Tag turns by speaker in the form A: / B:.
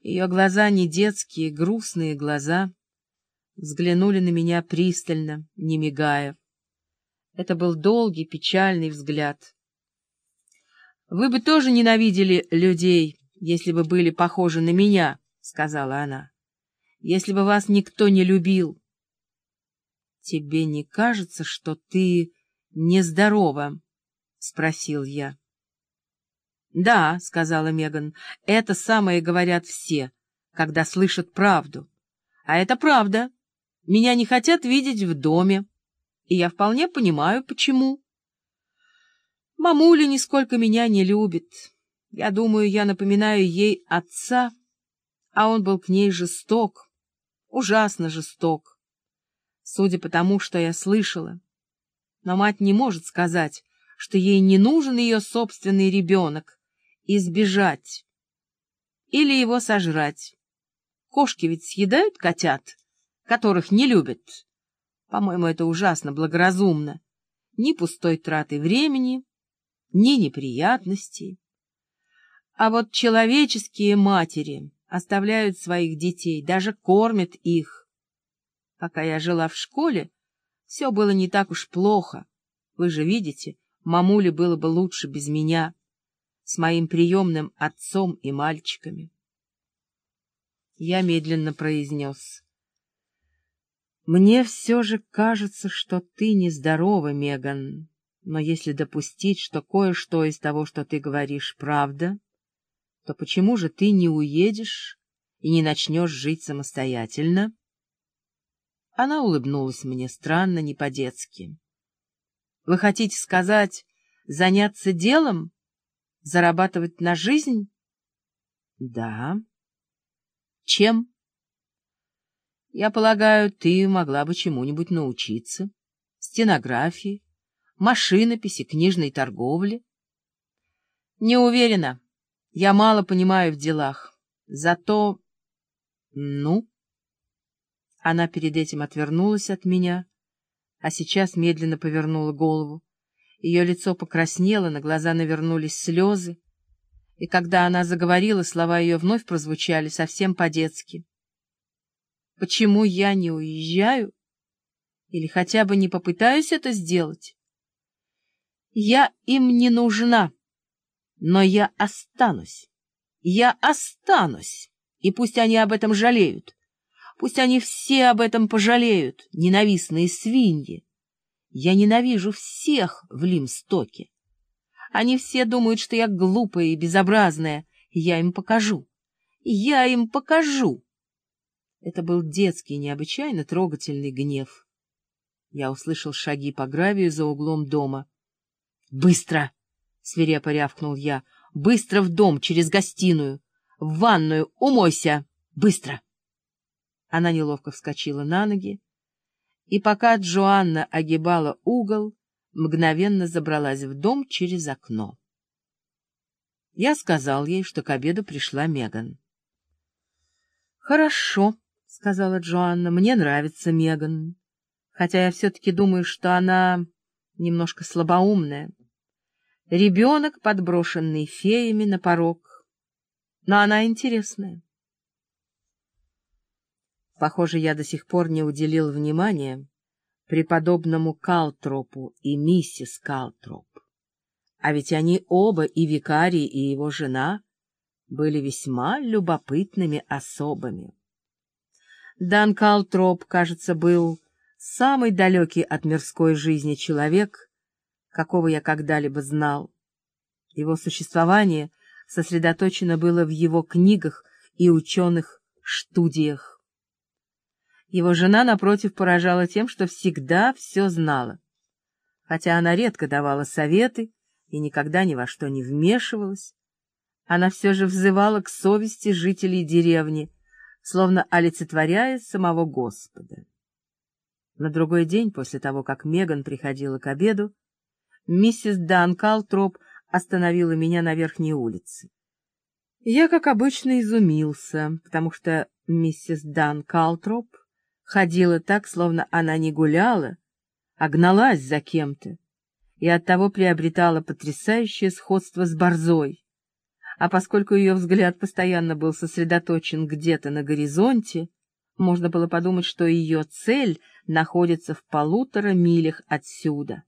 A: Ее глаза не детские, грустные глаза, взглянули на меня пристально, не мигая. Это был долгий, печальный взгляд. «Вы бы тоже ненавидели людей, если бы были похожи на меня», — сказала она. «Если бы вас никто не любил». «Тебе не кажется, что ты нездорова?» — спросил я. «Да», — сказала Меган, — «это самое говорят все, когда слышат правду. А это правда. Меня не хотят видеть в доме, и я вполне понимаю, почему. Мамуля нисколько меня не любит. Я думаю, я напоминаю ей отца, а он был к ней жесток, ужасно жесток, судя по тому, что я слышала. Но мать не может сказать, что ей не нужен ее собственный ребенок, избежать или его сожрать. Кошки ведь съедают котят, которых не любят. По-моему, это ужасно благоразумно. Ни пустой траты времени, ни неприятностей. А вот человеческие матери оставляют своих детей, даже кормят их. Пока я жила в школе, все было не так уж плохо. Вы же видите, мамуле было бы лучше без меня с моим приемным отцом и мальчиками. Я медленно произнес. «Мне все же кажется, что ты нездорова, Меган, но если допустить, что кое-что из того, что ты говоришь, правда, то почему же ты не уедешь и не начнешь жить самостоятельно?» Она улыбнулась мне странно, не по-детски. «Вы хотите сказать, заняться делом?» Зарабатывать на жизнь? Да. Чем? Я полагаю, ты могла бы чему-нибудь научиться. Стенографии, машинописи, книжной торговле. Не уверена. Я мало понимаю в делах. Зато... Ну? Она перед этим отвернулась от меня, а сейчас медленно повернула голову. Ее лицо покраснело, на глаза навернулись слезы, и когда она заговорила, слова ее вновь прозвучали совсем по-детски. «Почему я не уезжаю? Или хотя бы не попытаюсь это сделать? Я им не нужна, но я останусь. Я останусь, и пусть они об этом жалеют. Пусть они все об этом пожалеют, ненавистные свиньи. Я ненавижу всех в Лимстоке. Они все думают, что я глупая и безобразная. Я им покажу. Я им покажу. Это был детский, необычайно трогательный гнев. Я услышал шаги по гравию за углом дома. «Быстро!» — свирепо рявкнул я. «Быстро в дом, через гостиную! В ванную! Умойся! Быстро!» Она неловко вскочила на ноги, и пока Джоанна огибала угол, мгновенно забралась в дом через окно. Я сказал ей, что к обеду пришла Меган. «Хорошо», — сказала Джоанна, — «мне нравится Меган, хотя я все-таки думаю, что она немножко слабоумная. Ребенок, подброшенный феями на порог, но она интересная». Похоже, я до сих пор не уделил внимания преподобному Калтропу и миссис Калтроп. А ведь они оба, и викарий, и его жена, были весьма любопытными особами. Дан Калтроп, кажется, был самый далекий от мирской жизни человек, какого я когда-либо знал. Его существование сосредоточено было в его книгах и ученых студиях. Его жена, напротив, поражала тем, что всегда все знала. Хотя она редко давала советы и никогда ни во что не вмешивалась, она все же взывала к совести жителей деревни, словно олицетворяя самого Господа. На другой день, после того, как Меган приходила к обеду, миссис Дан Калтроп остановила меня на верхней улице. Я, как обычно, изумился, потому что миссис Дан Калтроп ходила так, словно она не гуляла, а гналась за кем-то, и оттого приобретала потрясающее сходство с борзой. а поскольку ее взгляд постоянно был сосредоточен где-то на горизонте, можно было подумать, что ее цель находится в полутора милях отсюда —